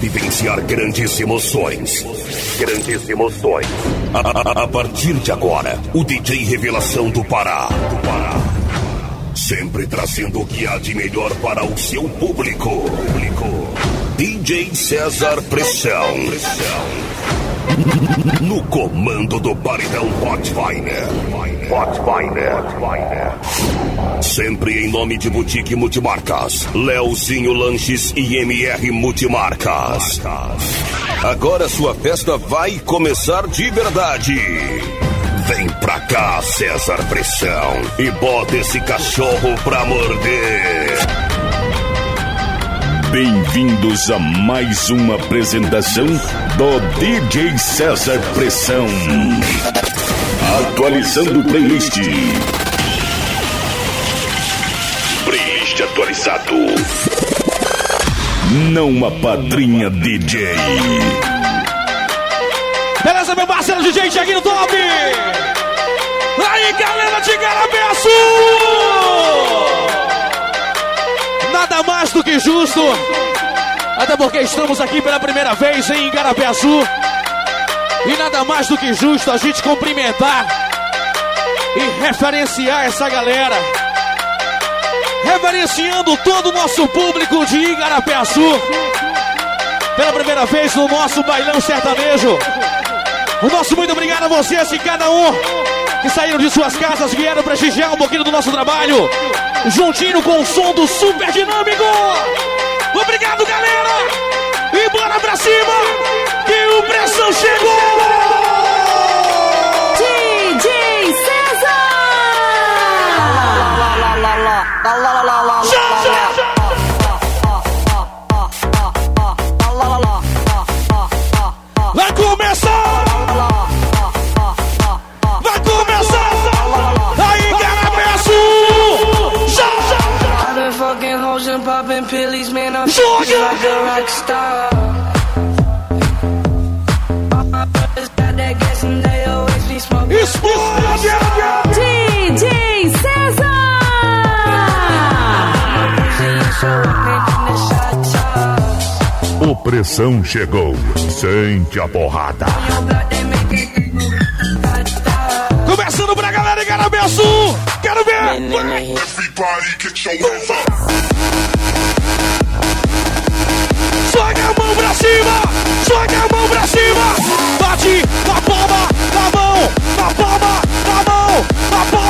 vivenciar grandes emoções. Grandes emoções. A, a, a partir de agora, o DJ Revelação do Pará. Do Pará. Sempre trazendo o que há de melhor para o seu público. público. DJ César Pressão. No comando do Paredão Potfiner. Potfiner. Sempre em nome de Boutique Multimarcas. Leozinho Lanches e MR Multimarcas. Agora sua festa vai começar de verdade. Vem pra cá, César Pressão, e bota esse cachorro pra morder. Bem-vindos a mais uma apresentação do DJ César Pressão. Atualizando playlist. Playlist atualizado. Não a padrinha DJ. Beleza, meu parceiro DJ aqui no top! Aí, galera de Sul! Nada mais do que justo, até porque estamos aqui pela primeira vez em Azul. E nada mais do que justo a gente cumprimentar e referenciar essa galera. Reverenciando todo o nosso público de Igarapé Azul. Pela primeira vez no nosso bailão sertanejo. O nosso muito obrigado a vocês e cada um que saíram de suas casas, vieram prestigiar um pouquinho do nosso trabalho, juntinho com o som do Super Dinâmico. Obrigado, galera! E bora pra cima, o pressão chegou! Pressão chegou. Sente a porrada. Começando pra galera em Garapé Sul! Quero ver! Joga a mão pra cima! Joga a mão pra cima! Bate na palma da mão! Na palma da mão! Na palma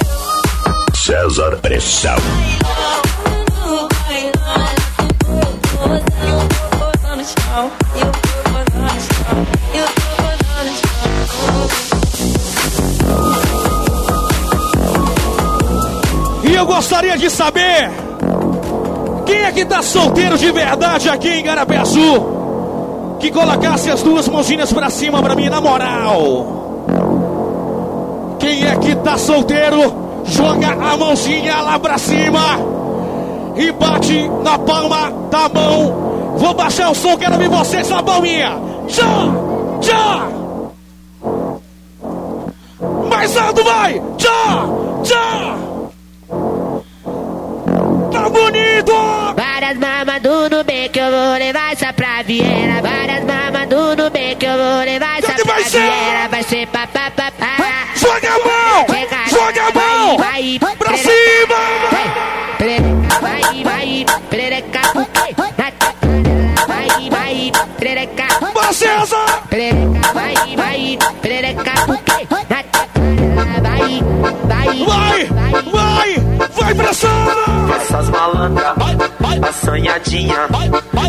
no chão, o popozão no chão, o popozão no chão. E eu gostaria de saber quem é que tá solteiro de verdade aqui em Garapé Azul. Que colocasse as duas mãozinhas pra cima pra mim, na moral. Quem é que tá solteiro, joga a mãozinha lá pra cima e bate na palma da mão. Vou baixar o som, quero ver vocês na palminha. Já, já. Mais alto, vai. Já, já. Tá bonito! Várias mamas do Nubank, eu vou levar essa pra Viera. Várias mamas do Nubank, eu vou levar essa que pra? Viera. Vai ser papapá. Joga a mão! Vai, perereca. Bora, César! Perereca, vai, vai, perereca, por quê? Na vai, vai, Vai! Vai! Vai pra cima! Essas malandras, vai, vai, assanhadinha.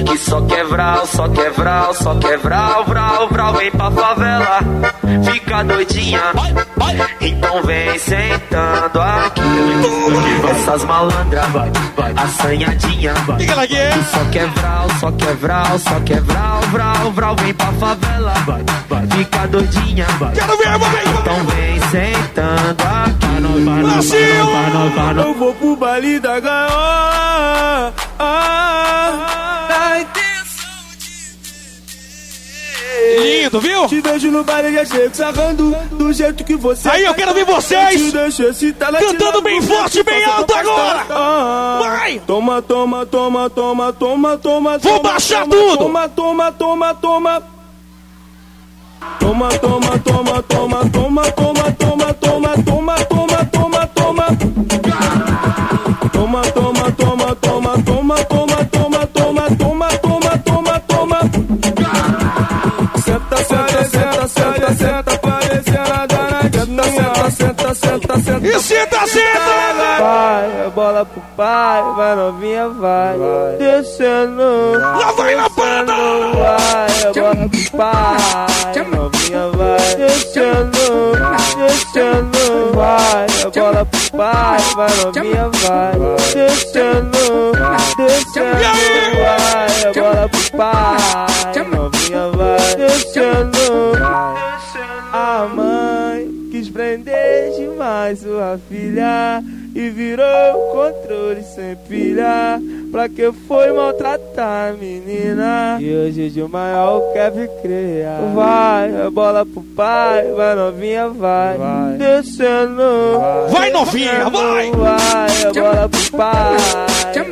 Que só quer vral, só quer vral, só quer vral, vral. Vem pra favela, fica doidinha. Então vem sentando aqui. Essas malandras, assanhadinha. Que, só quer vral, só quer vral, só quer vral, vral. Vem pra favela, fica doidinha. Quero ver. Então vem sentando aqui. Brasil! Vou pro baile da gaiola. Ah, na intenção Lindo, viu? Te vejo no baile, já chego sarrando do jeito que você Aí eu quero ver vocês cantando bem forte, bem alto agora. Ah, Vai! Toma, toma, toma, toma, toma, toma. Vou toma, baixar toma, tudo. Toma, toma, toma. Toma, toma, toma, toma, toma, toma, toma, toma, bola pro pai, vai novinha, vai. Descendo. Lá vai na banda! Vai, bola pro pai, novinha, vai. Descendo, descendo. Vai, bola pro pai, vai novinha, vai. Descendo, descendo. Vai, bola pro pai, novinha, vai. Descendo. A mãe quis prender demais sua filha e virou controle sem pilha. Pra que foi maltratar a menina? E hoje de maior quer criar. Vai, a bola pro pai, vai novinha, vai. Descendo. Vai, novinha, vai. Vai, a bola pro pai,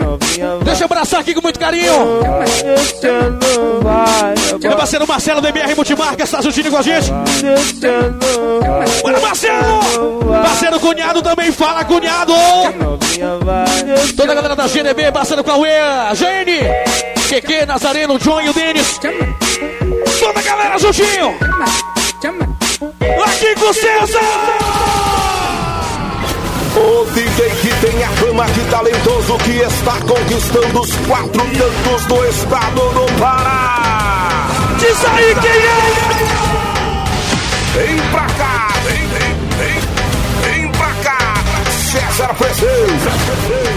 novinha, vai. Deixa eu abraçar aqui com muito carinho. Descendo. Vai, Meu bola parceiro Marcelo da BR Multimarcas está juntinho com a gente. descendo. Bora, Marcelo! Parceiro cunhado também fala, cunhado! Toda a galera da GNB, parceiro Cauê, Gene, Keke, Nazareno, John e o Denis. Toda a galera juntinho! Aqui com o César! O DJ que tem a fama de talentoso que está conquistando os quatro cantos do estado do Pará. Diz aí quem é! Vem pra cá, César Pressão.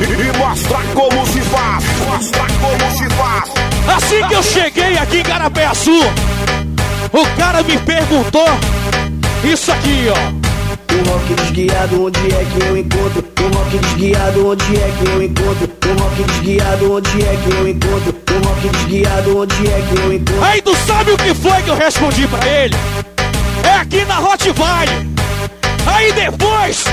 E mostra como se faz, mostra como se faz. Assim que eu cheguei aqui em Garapé Sul, o cara me perguntou isso aqui, ó. O rock desguiado, onde é que eu encontro? O rock desguiado, onde é que eu encontro? O rock desguiado, onde é que eu encontro? O rock desguiado, onde é que eu encontro? Aí tu sabe o que foi que eu respondi pra ele? É aqui na Hot Valley. Aí depois,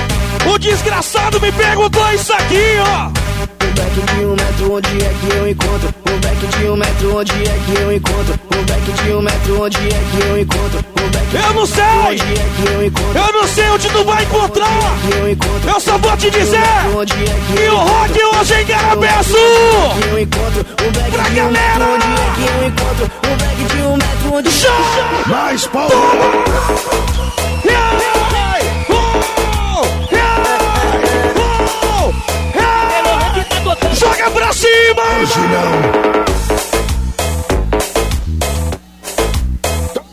o desgraçado me perguntou isso aqui, ó. O back de um metro, onde é que eu encontro? O back de um metro, onde é que eu encontro? O back de um metro, onde é que eu encontro? O back Eu não sei! onde é que eu encontro? Eu não sei onde tu vai encontrar! Que eu encontro? Eu só vou te dizer Onde é que que eu o rock encontro? hoje em Garapé Sul! Que eu encontro? O back Pra de um galera! metro, onde é que eu encontro? O back de um metro, onde Já! Mais palmas. Joga pra cima!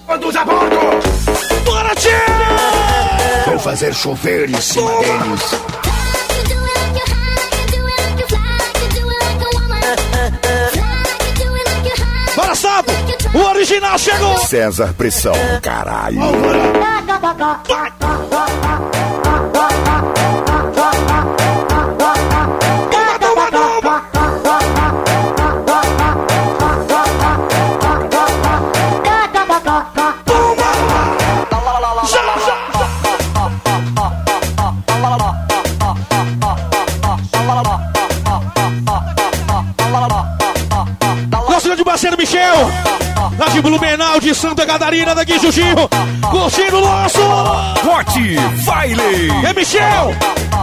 Todos a bordo. Bora, tchê! Vou fazer chover em cima deles. Bora, Sapo! O original chegou! César Pressão. Caralho. Toma, Michel, lá de Blumenau, de Santa Catarina, daqui Jujuinho, curtindo o nosso! Forte Baile. É Michel,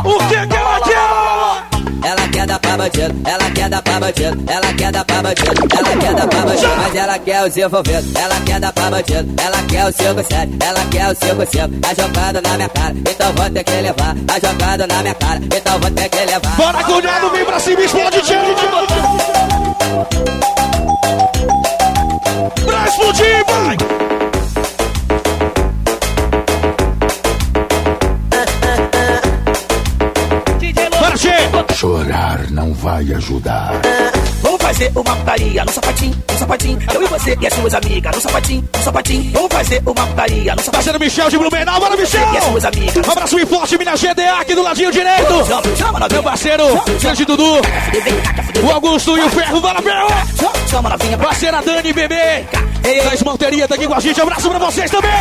o que que ela quer? Ela quer dar pra bandido, ela quer dar pra bandido, ela quer dar pra bandido, ela quer dar pra bandido, mas ela quer os envolvidos, ela quer dar pra bandido, ela quer o 5-7, ela quer o 5-5, tá jogando na minha cara, então vou ter que levar, tá jogando na minha cara, então vou ter que levar. Bora, cunhado, vem pra cima, explode, tchê! Pra explodir, vai! Chorar não vai ajudar. Fazer uma putaria no sapatinho, no sapatinho. Eu e você e as suas amigas no sapatinho, no sapatinho. Vamos fazer uma putaria no sapatinho. Parceiro Michel de Blumenau, bora, Michel! E as suas amigas. Um abraço bem forte, Minas GDA aqui do ladinho direito! Chama, chama. Meu parceiro, grande Dudu, o Augusto e o Ferro, bora, Ferro! Chama, chama novinha Parceira Dani, bebê! Da esmalteria tá aqui com a gente, abraço pra vocês também!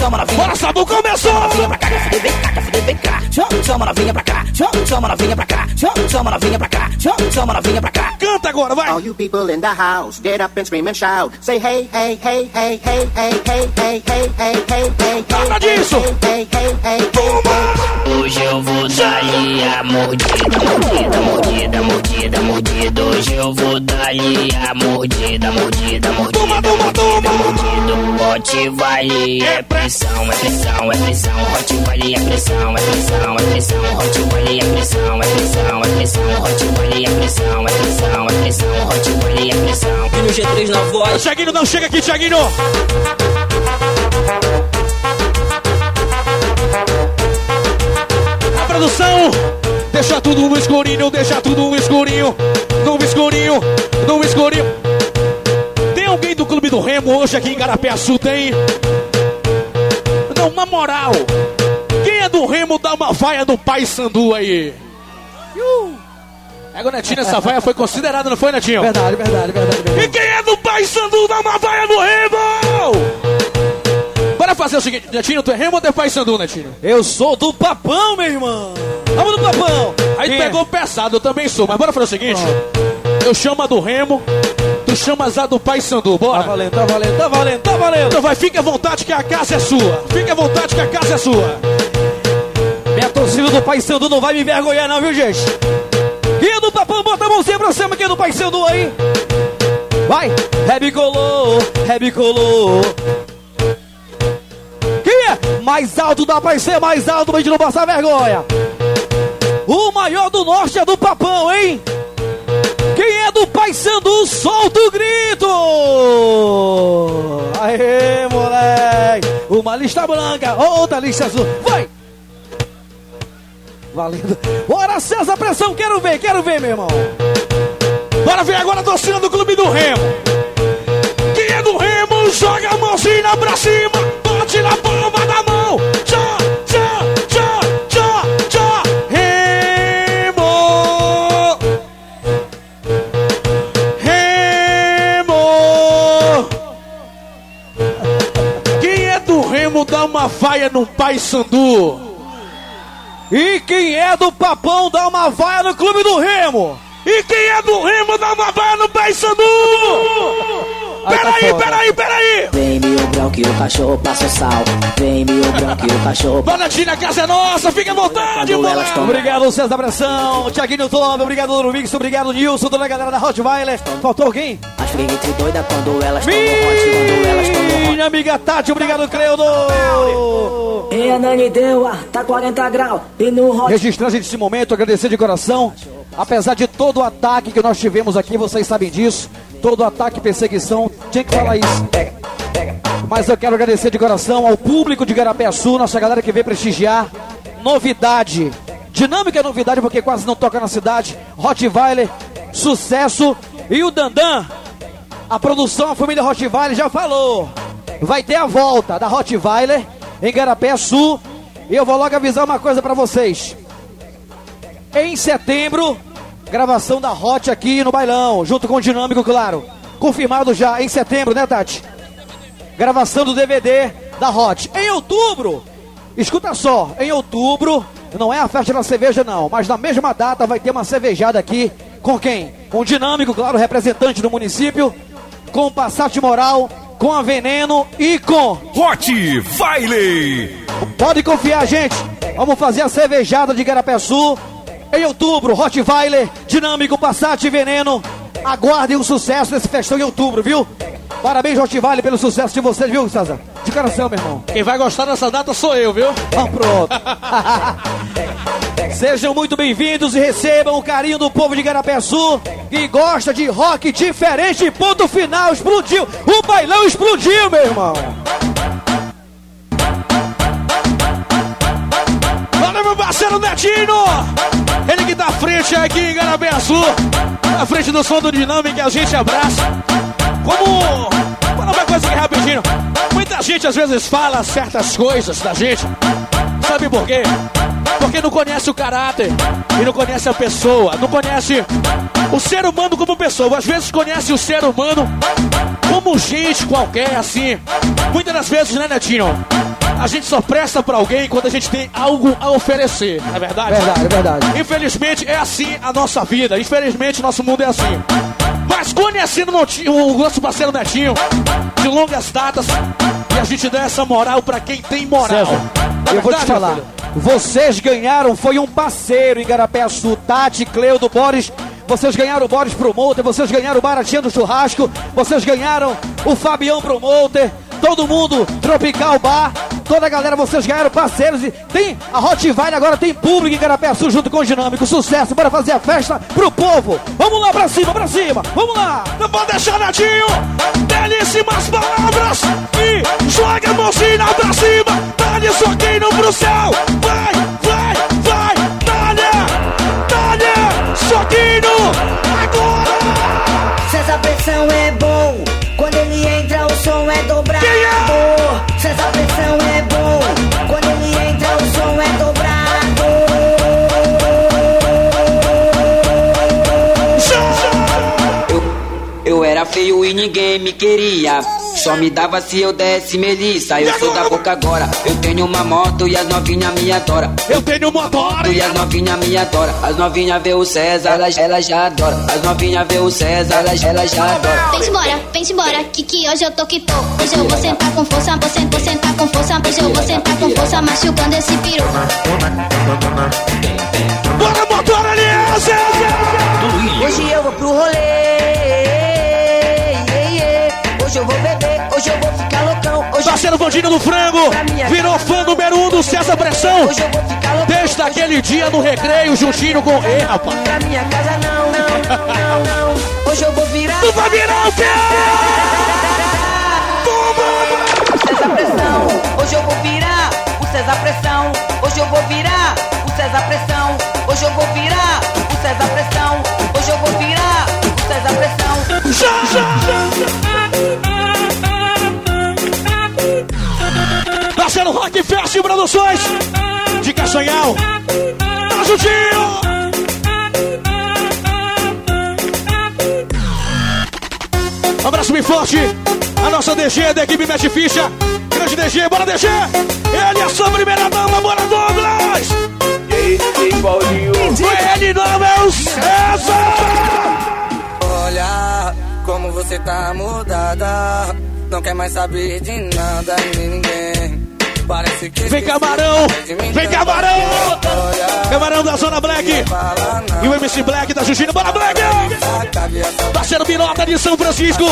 Vai, chama novinha. Bora, Sabu, começou! Novinha pra cá, quer fuder, vem cá, quer fuder, vem cá. Chama, chama novinha pra cá. Chama, chama novinha pra cá. Chama, chama novinha pra cá. Chama, chama novinha pra cá. Canta agora, vai! All you people in the house, get up and scream and shout. Say hey, hey, hey, hey, hey, hey, hey, hey, hey, hey, hey, hey, Nada disso! hey, hey, hey, hey, Hoje eu vou dar-lhe a mordida, mordida, mordida, mordida, mordida. Hoje eu vou dar-lhe a mordida, mordida, mordida, Toma, toma, toma! mordida. Hot vale é pressão, é pressão, é pressão. Hot vale é pressão, é pressão, é pressão. Hot vale é pressão, é pressão, é pressão. Hot vale é pressão, é pressão, é pressão. Hot vale é pressão. E no G3 na voz. Thiaguinho, não chega aqui, Thiaguinho! A produção deixa tudo no escurinho, deixa tudo no escurinho, no escurinho, no escurinho. Tem alguém do Clube do Remo hoje aqui em Garapeaçu? Tem? Não, na moral, quem é do Remo dá uma vaia do Pai Sandu aí? É, Netinho, essa vaia foi considerada, não foi, Netinho? Verdade, verdade, verdade. verdade. E quem é do Pai Sandu dá uma vaia no Remo! Bora fazer o seguinte, Netinho, tu é Remo ou tu é Pai Sandu, Netinho? Eu sou do papão, meu irmão. Vamos do papão. Aí tu é? pegou pesado, eu também sou, mas bora fazer o seguinte, eu chamo a do Remo, tu chamas a do Pai Sandu, Tá bora? valendo, tá valendo, tá valendo, tá valendo. Então vai, fica à vontade que a casa é sua, fica à vontade que a casa é sua. Minha torcida do Pai Sandu não vai me envergonhar, não, viu, gente? Quem é do papão, bota a mãozinha pra cima. Quem é do Pai Sandu aí? Vai! Rebicolou, rebicolou. Quem é? Mais alto dá pra ser mais alto pra gente não passar vergonha. O maior do norte é do papão, hein? Quem é do Pai Sandu, solta o grito! Aê, moleque! Uma lista branca, outra lista azul. Vai! Valendo. Bora, César, pressão, quero ver, quero ver, meu irmão. Bora ver agora a torcida do Clube do Remo. Quem é do Remo, joga a mãozinha pra cima, bate na palma da mão. Uma vaia no Pai Sandu? E quem é do papão dá uma vaia no clube do Remo? E quem é do Remo dá uma vaia no Pai Sandu? Aí tá Peraí, peraí, peraí! Vem meu branco e o cachorro passa o sal. Vem meu branco e o cachorro Dona Tina, a casa é nossa, fica à vontade, mano. Obrigado, César Pressão, Tiaguinho Tono, obrigado, Duro Mix, obrigado, Nilson, toda a galera da Rottweiler. Faltou alguém? As fregues doida quando elas hot, quando elas. Minha amiga Tati, obrigado, Cleudo. E a Nani deu, tá 40 graus. E no hot. Registrando esse momento, agradecer de coração. Apesar de todo o ataque que nós tivemos aqui, vocês sabem disso. Todo ataque e perseguição, tinha que falar isso. Mas eu quero agradecer de coração ao público de Garapé-Sul, nossa galera que veio prestigiar. Novidade. Dinâmica é novidade porque quase não toca na cidade. Rottweiler, sucesso. E o Dandan, a produção, a família Rottweiler já falou. Vai ter a volta da Rottweiler em Garapé Sul. E eu vou logo avisar uma coisa pra vocês. Em setembro, gravação da Hot aqui no bailão, junto com o Dinâmico, claro. Confirmado já em setembro, né, Tati? Gravação do DVD da Hot. Em outubro, escuta só, em outubro, não é a festa da cerveja, não, mas na mesma data vai ter uma cervejada aqui. Com quem? Com o Dinâmico, claro, representante do município. Com o Passat Moral, com a Veneno e com. Hot Vile. Pode confiar, gente. Vamos fazer a cervejada de Garapé Sul. Em outubro, Rottweiler, Dinâmico, Passat e Veneno. Aguardem o sucesso desse festão em outubro, viu? Parabéns, Rotivale, pelo sucesso de vocês, viu, César? De coração, meu irmão. Quem vai gostar dessa data sou eu, viu? Então pronto. Sejam muito bem-vindos e recebam o carinho do povo de Garapé-Sul que gosta de rock diferente. Ponto final, explodiu. O bailão explodiu, meu irmão. Parceiro Netinho! Ele que tá à frente aqui em Garapé Sul, à frente do som do Dinâmico que a gente abraça. Como. Vou falar uma coisa aqui rapidinho. Muita gente às vezes fala certas coisas da gente. Sabe por quê? Porque não conhece o caráter e não conhece a pessoa, não conhece o ser humano como pessoa. Às vezes conhece o ser humano como gente qualquer, assim. Muitas das vezes, né, Netinho? A gente só presta pra alguém quando a gente tem algo a oferecer, não é verdade? Verdade, é verdade. Infelizmente é assim a nossa vida. Infelizmente nosso mundo é assim. Mas conhecendo o Netinho- o nosso parceiro Netinho, de longas datas, e a gente dá essa moral pra quem tem moral. César, é eu vou te falar. Vocês ganharam, foi um parceiro em Garapé Sul, Tati, Cleudo, Boris. Vocês ganharam o Boris Promoter, vocês ganharam o Baratinha do Churrasco, vocês ganharam o Fabião Promoter, todo mundo, Tropical Bar, toda a galera, vocês ganharam parceiros. E tem a Hotline agora, tem público em Garapé Sul junto com o Dinâmico. Sucesso, bora fazer a festa pro povo. Vamos lá pra cima, pra cima, vamos lá. Não pode deixar, Netinho! Belíssimas palavras! E joga a mãozinha pra cima! Dá-lhe soquinho pro céu! Vai, vai! Soquinho! Agora! Se essa pressão é bom, quando ele entra o som é dobrado. Se essa pressão é bom, quando ele entra o som é Eu era feio e ninguém me queria. Só me dava se eu desse melissa. Eu sou da boca agora. Eu tenho uma moto e as novinhas me adoram. Eu tenho motor e as novinhas me adoram. As novinhas vê o César, elas, elas já adoram. As novinhas vê o César, elas, elas já adoram. Vem embora, vem embora, que que hoje eu tô que tô. Hoje eu vou sentar com força, vou sentar, vou sentar com força. Hoje eu vou sentar com força, machucando esse peru. Bora, motor aliança! Hoje eu vou pro rolê. Hoje eu vou beber, hoje eu vou ficar loucão. Hoje Parceiro Vandinho do Frango, virou fã número um do César Pressão. Desde aquele dia no recreio, juntinho com. Ei, rapaz! pra minha casa não, não, não, não. Hoje eu vou virar. Tu vai virar o quê? César Pressão, hoje eu vou virar o César Pressão. Hoje eu vou virar o César Pressão. Hoje eu vou virar o César Pressão. Hoje eu vou virar o César Pressão. Já, Parceiro Rock Fest Produções de Castanhal. Tá juntinho! Um abraço bem forte. A nossa DG da equipe Mete Ficha. Grande DG, bora DG! Ele é a sua primeira dama, bora Douglas! Ele não é o César! Olha como você tá mudada. Não quer mais saber de nada e nem ninguém. Vem camarão! Vem camarão! Camarão da Zona Black! E o MC Black da Justina, bora Black! Parceiro Pirota de São Francisco!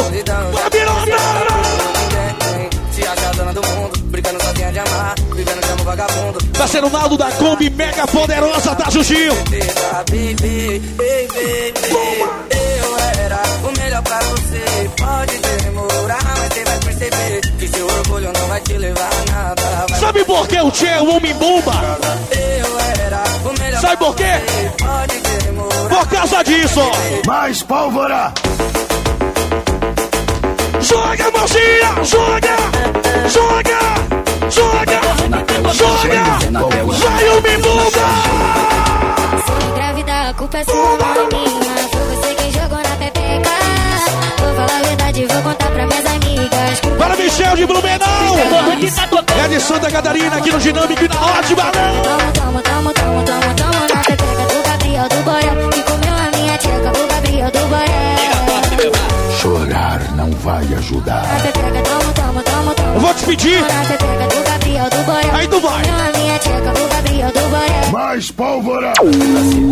Bora Pirota! Se acha dona do mundo, brincando sozinha de amar, vivendo de amor vagabundo. Parceiro Naldo da Kombi Mega Poderosa da baby, baby, eu era o melhor pra você. Pode demorar, não vai te levar a nada. Vai Sabe por que o Tchê é o homem bomba? Eu era o melhor Sabe por quê? Por causa disso! Mais pólvora! Joga mãozinha! Joga! Joga! Joga! Joga! Vai o Mimbuba! Se engravidar, a culpa é sua, não é minha. Foi você quem jogou na pepeca. Vou falar a verdade, Para Michel de Blumenau! É de Santa Catarina, aqui no Dinâmico e na ótima! Toma, toma, toma, toma, toma, toma na pepeca do Gabriel do Borel. Que comeu a minha tcheca, o Gabriel do Borel. Chorar não vai ajudar. Na pepeca, toma, toma, toma, toma. Eu vou te pedir! Na pepeca do Gabriel do Borel. Aí tu vai. Comeu a minha tcheca, o Gabriel do Borel. Mais pólvora!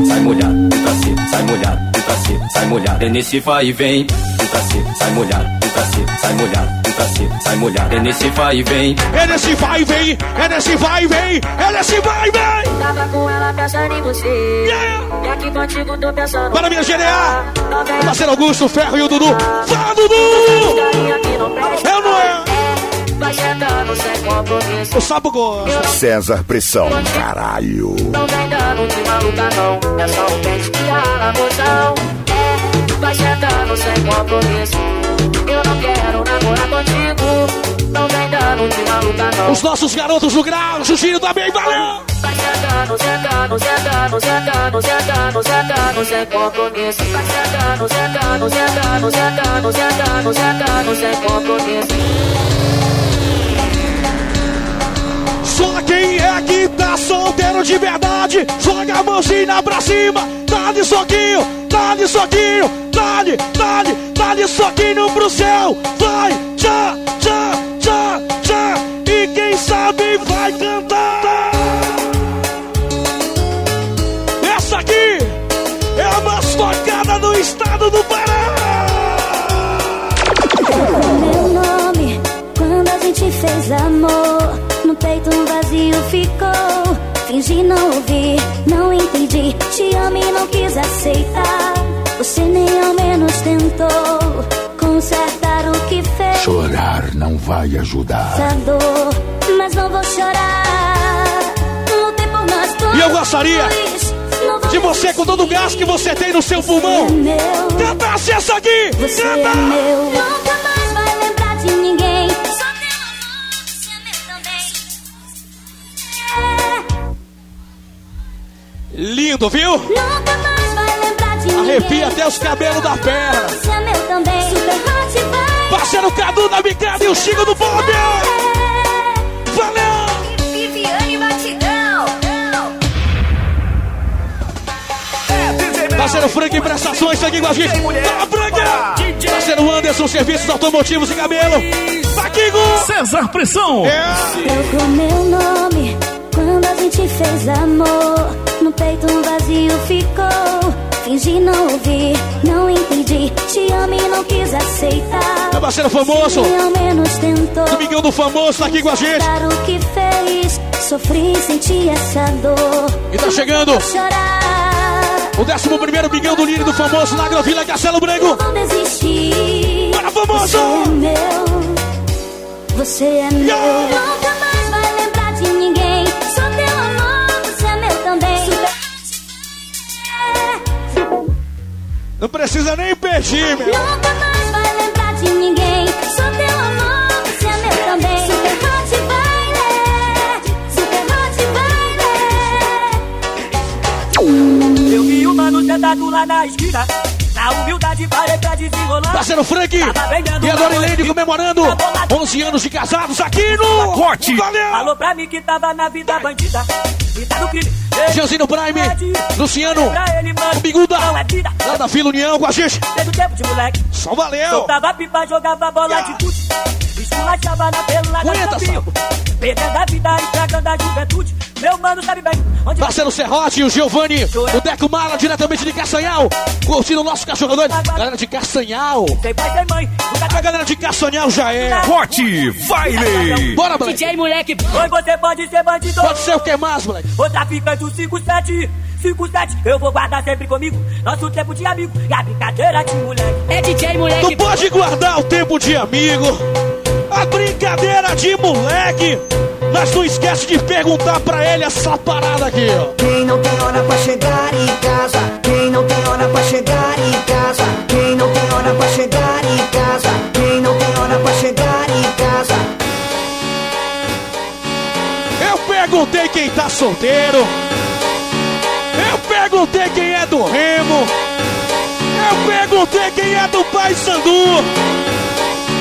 Sai molhado, tenta ser, sai molhado, tenta ser, sai molhado. É nesse vai e vem, ser, sai molhado, tenta ser, sai molhado, entra seco, sai molhado. É nesse vai e vem. É nesse vai e vem, é nesse vai e vem, é nesse vai e vem. Tava com ela pensando em você. E aqui contigo tô pensando. Para minha GDA, parceiro Augusto, Ferro e o Dudu. Fala, Dudu! É ou não é? O sapo gosta. César Pressão, caralho. Não vem dando de maluca não. É só o pente que rala a emoção. Vai sentando sem compromisso. Não quero namorar contigo. Não vem dando de maluca não. Os nossos garotos do grau, Juginho também, valeu! Vai sentando, sentando, sentando, sentando, sentando, sentando, sem compromisso. Vai sentando, sentando, sentando, sentando, sentando, sentando, sem compromisso. Tá solteiro de verdade, joga a mãozinha pra cima, dá de soquinho, dá de soquinho, dá de, dá de, dá de soquinho pro céu, vai, tchá, tchá, tchá, tchá, e quem sabe vai cantar. Essa aqui é a mais tocada do estado do Pará. Meu nome, quando a gente fez amor, peito um vazio ficou. Fingi não ouvir, não entendi. Te amo e não quis aceitar. Você nem ao menos tentou consertar o que fez. Chorar não vai ajudar. Essa dor, mas não vou chorar. Lutei por nós dois. E eu gostaria de você, com todo o gás que você tem no seu pulmão, cantasse essa aqui! Você é Canta! meu. Nunca mais Lindo, viu? Nunca mais vai lembrar de. Arrepia até os cabelos da perna. É meu também. Super. Parceiro Cadu na bicada e o Chico do Bob! Valeu! Viviane Batidão. Parceiro Frank em prestações, tá aqui com a gente. Fala, Frank! Parceiro Anderson, serviços automotivos e cabelo. Tá aqui com César Pressão. Trocou meu nome quando a gente fez amor. Peito um vazio ficou. Fingi não ouvir, não entendi. Te amo e não quis aceitar. Meu parceiro famoso. Nem ao menos tentou. Domingão do famoso, tá aqui com a gente. O que fez. Sofri, senti essa dor. E tá chegando o 11 primeiro Miguel do Lírio do famoso na Agrovila Castelo Branco. Não desistir. Bora, famoso! Você é meu. Você é meu. Nunca Não precisa nem pedir, meu. Nunca mais vai lembrar de ninguém. Só teu amor, você é meu também. Super hot baile. Super hot baile. Eu vi o mano sentado lá na esquina. Na humildade parei pra desenrolar. Parceiro Frank e a Dorilene comemorando 11 anos de casados aqui no Corte. Valeu! Falou pra mim que tava na vida bandida. Gianzino Prime, Luciano, Biguda, lá da Vila União com a gente. Só valeu! Soltava pipa, jogava bola de gude. Esculachava na pelada Aguenta, do. Perdendo a vida, estragando a juventude. Meu mano sabe bem onde Parceiro Serrote, o Giovanni, o Deco Mala, diretamente de Castanhal, curtindo o nosso cachorro doido. Galera de Castanhal. Tem pai, tem mãe. A galera de Castanhal já é. Corte, baile. Bora, moleque. DJ moleque. Oi, você pode ser bandido. Pode ser o que mais, moleque? O traficante o 57, 57, eu vou guardar sempre comigo. Nosso tempo de amigo e a brincadeira de moleque. É DJ Tu pode guardar o tempo de amigo, brincadeira de moleque, mas não esquece de perguntar pra ele essa parada aqui, ó. Quem não tem hora pra chegar em casa? Quem não tem hora pra chegar em casa? Quem não tem hora pra chegar em casa? Quem não tem hora pra chegar em casa? Eu perguntei quem tá solteiro. Eu perguntei quem é do Remo. Eu perguntei quem é do Pai Sandu.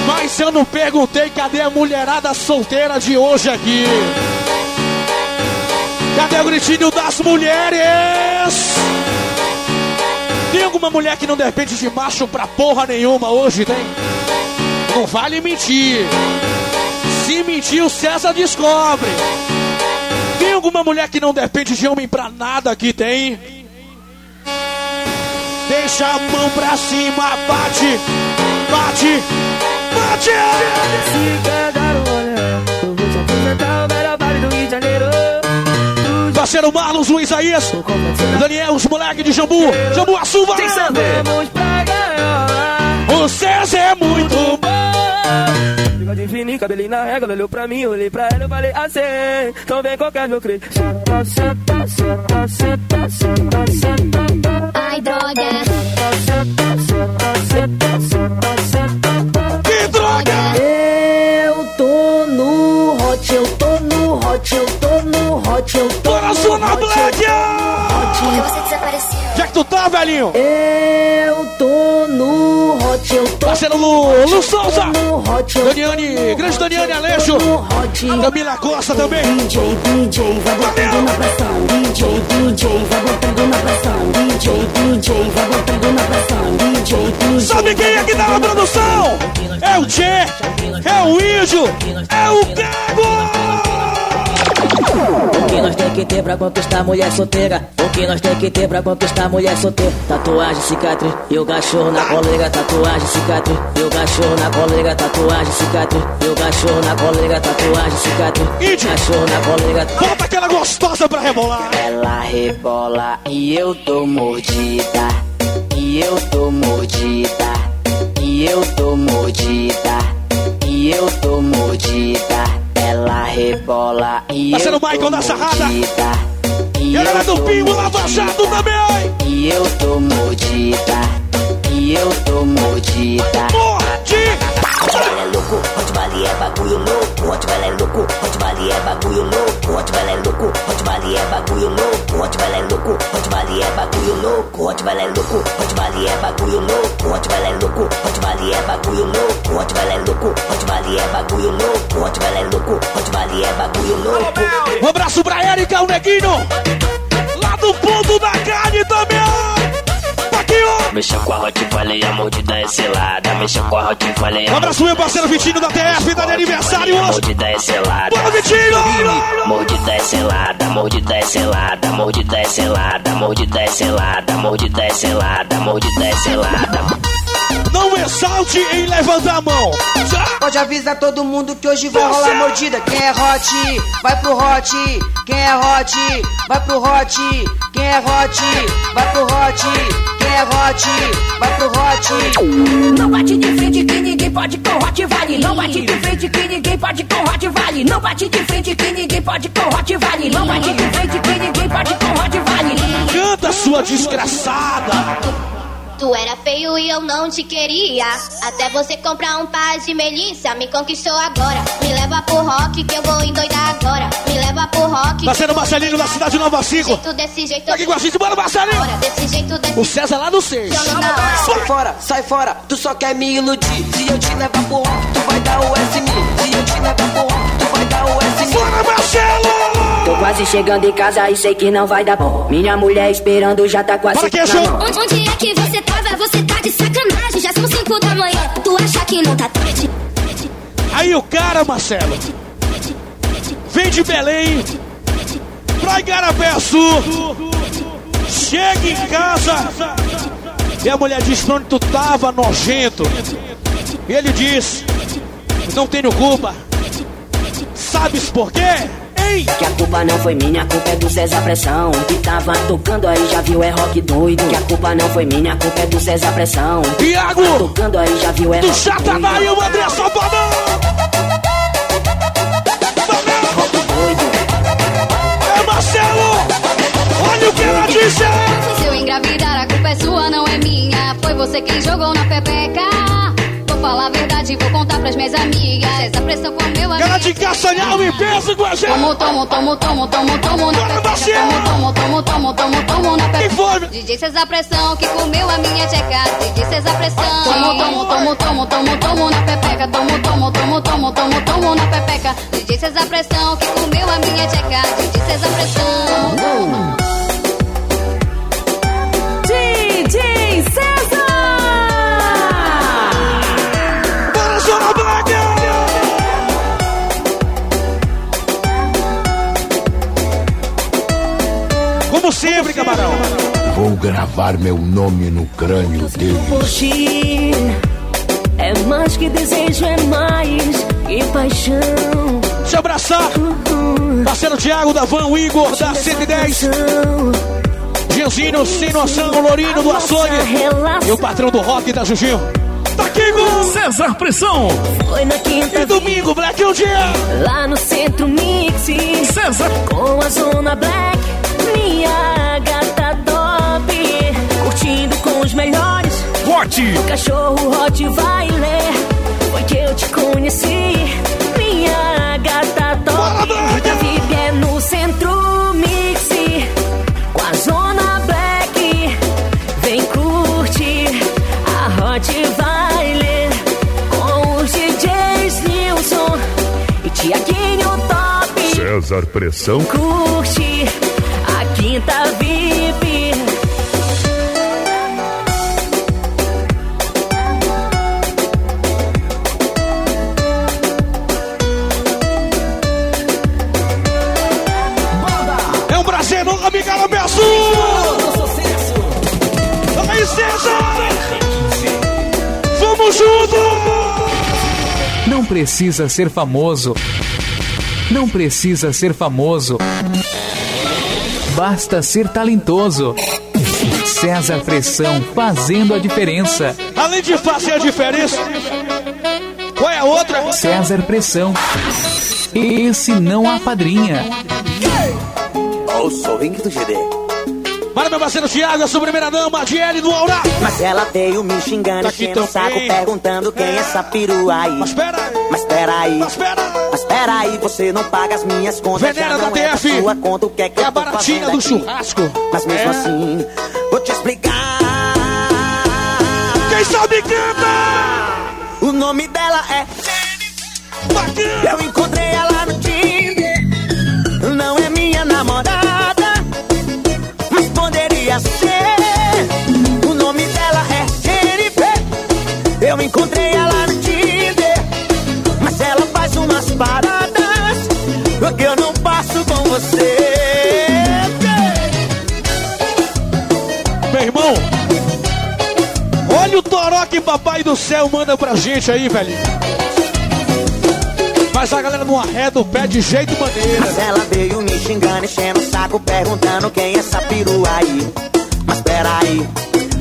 Mas eu não perguntei cadê a mulherada solteira de hoje aqui. Cadê o gritinho das mulheres? Tem alguma mulher que não depende de macho pra porra nenhuma hoje, tem? Não vale mentir. Se mentir, o César descobre. Tem alguma mulher que não depende de homem pra nada aqui, tem? Deixa a mão pra cima, bate, bate, Black! Se quer dar um olhar, eu vou te apresentar o melhor baile do Rio de Janeiro. Parceiro Marlos, Luiz Aís, Daniel, os moleques de Jambu, Jambu Açu, vai! Vamos pra gaiola. O César é muito bom! Bigode fininho, cabelinho na régua, olhou pra mim, olhei pra ela, eu falei assim, então vem qualquer meu crê. Ai, droga. Droga! Eu tô no hot, eu tô no hot, eu tô no hot, eu tô Bora, Zona Black! Você desapareceu. Onde é que tu tá, velhinho? Eu tô no hot, eu tô Parceiro Lu, Lu Souza! hot, Daniane, grande Daniane Aleixo! Camila Costa também! DJ, DJ, vai botando na pressão. DJ, DJ, vai botando na pressão. DJ, DJ, vai botando na pressão. DJ, DJ. Sabe quem é que dá na produção? É o Tchê, é o Índio, é o Gago! O que nós tem que ter pra conquistar mulher solteira? O que nós tem que ter pra conquistar mulher solteira? Tatuagem, cicatriz, e o cachorro na colega. Tatuagem, cicatriz, e o cachorro na colega. Tatuagem, cicatriz, e o cachorro na colega. Tatuagem, cicatriz, cachorro na colega. Bota aquela gostosa pra rebolar! Ela rebola e eu tô mordida. E eu tô mordida. E eu tô mordida. E eu tô mordida. Ela rebola e Parceiro eu tô Michael da Sarrada. E eu do Pingo, Lava mordida. Jato também! E eu tô mordida. E eu tô mordida. Hot é louco, Hot Valley é bagulho louco, Hot é louco, Hot Valley é bagulho louco, Hot é louco, Hot Valley é bagulho louco, Hot é louco, Hot é bagulho louco, Hot é louco, Hot é bagulho louco, Hot é louco, Hot é bagulho louco, Hot é louco, Hot é bagulho louco, Hot é louco, Hot é bagulho louco. Um abraço pra Erika, o Neguinho! Lá do ponto da carne também! Mexa com a Hot Valley, a mordida é selada. Mexa com a Hot Valley, Um abraço, meu parceiro Vitinho da TF, tá de aniversário hoje! mordida é selada. Bora, Vitinho! Mordida é selada, mordida é selada, mordida é selada, mordida é selada, mordida é selada, mordida é selada. Não exalte em levantar a mão! Pode avisar todo mundo que hoje vai rolar mordida. Quem é hot, vai pro hot. Quem é hot, vai pro hot. Quem é hot, vai pro hot. Quem é hot, vai pro hot. Não bate de frente que ninguém pode com Hot Vale. Não bate de frente que ninguém pode com Hot Vale. Não bate de frente que ninguém pode com Hot Vale. Não bate de frente que ninguém pode com Hot Vale. Canta, sua desgraçada! Tu era feio e eu não te queria. Até você comprar um par de melissa. Me conquistou agora. Me leva pro rock que eu vou endoidar agora. Me leva pro rock. Tá sendo Marcelinho da cidade Nova Cinco. Tu desse jeito. Tá aqui com a gente, bora, Marcelinho! Agora, desse jeito, desse O César lá no 6. Sai fora, sai fora, tu só quer me iludir. Se eu te levar pro rock, tu vai dar o S em mim. Se eu te levar pro rock, tu vai dar o S em mim. Bora, Marcelo! Tô quase chegando em casa e sei que não vai dar bom. Minha mulher esperando já tá quase Bora, na queixo. mão. Onde, onde é que você tava? Você tá de sacanagem. Já são 5 da manhã. Tu acha que não tá tarde? Aí o cara, Marcelo, vem de Belém pra Igarapé Sul, chega em casa e a mulher diz: onde tu tava, nojento? E ele diz: não tenho culpa. Sabes por quê? Hein? Que a culpa não foi minha, a culpa é do César Pressão. Que tava tocando aí, já viu, é rock doido. Que a culpa não foi minha, a culpa é do César Pressão. Iago! Tá tocando aí, já viu, é Do rock Chata doido. Bahia, o André Salvador! É Marcelo! Olha o que ela disse! Se eu engravidar, a culpa é sua, não é minha. Foi você quem jogou na pepeca. Falar a verdade, vou contar pras minhas amigas. Essa pressão com meu amigo. Ela de Castanhal e pensa com a gente! Tomo, tomo, tomo, tomo, tomo, tomo na pepeca. Tomo, tomo, tomo, tomo, tomo, tomo na pepeca. DJ César Pressão que comeu a minha tcheca. DJ César Pressão. Tomo, tomo, tomo, tomo, tomo, tomo na pepeca. Tomo, tomo, tomo, tomo, tomo, tomo na pepeca. DJ César Pressão que comeu a minha tcheca. Gravar meu nome no crânio dele. É mais que desejo, é mais que paixão. Eu abraçar. Parceiro Thiago da Van, o Igor da 110. Gilzinho, sem noção, o Lourinho do açougue. E o patrão do rock da Jujinho. Tá aqui com César Pressão. Foi na quinta. E domingo, Black é o dia. Lá no centro Mix. César. Com a zona Black. Minha melhores. Hot. O cachorro Hot vai ler. Foi que eu te conheci. Minha gata top. Da VIP é no centro Mix. Com a zona Black. Vem curtir a Hot Violet com os DJs Nilson e Tiaguinho Top. César Pressão. Curte a quinta precisa ser famoso. Não precisa ser famoso. Basta ser talentoso. César Pressão fazendo a diferença. Além de fazer a diferença, qual é a outra? César Pressão. Esse não há padrinha. O sorrindo do GD. Para meu parceiro Thiago, a sua primeira dama, a Diele do Aura. Mas ela veio me xingando, Tá aqui enchendo o saco, perguntando quem é essa perua aí. Mas pera. Mas pera aí. Mas pera. Mas pera aí, você não paga as minhas contas. Venera da não é TF. sua conta, o que é que É a baratinha do churrasco. Mas mesmo É. assim, vou te explicar. Quem sabe canta! O nome dela é. Eu encontrei ela no Tinder. Não é minha namorada, mas poderia ser. O nome dela é Jennifer. Eu encontrei ela no Tinder, papai do céu manda pra gente aí, velho. Mas a galera não arreda o pé de jeito maneira. Mas ela veio me xingando, enchendo o saco, perguntando quem é essa perua aí. Mas peraí,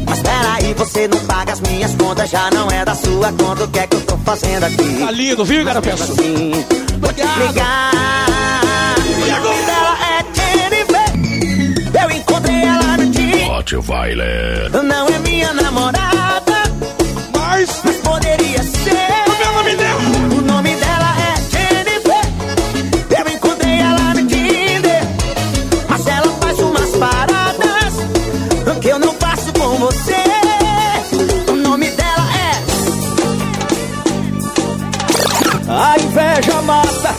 mas peraí, você não paga as minhas contas, já não é da sua conta, o que é que eu tô fazendo aqui? Tá lindo, viu, cara? Mesmo assim, vou te. O nome dela é Jennifer, eu encontrei ela no dia. Não é minha namorada, mas, mas poderia ser. Como é o nome dela? O nome dela é Jennifer. Eu encontrei ela no Tinder, mas ela faz umas paradas que eu não faço com você. O nome dela é. A inveja mata.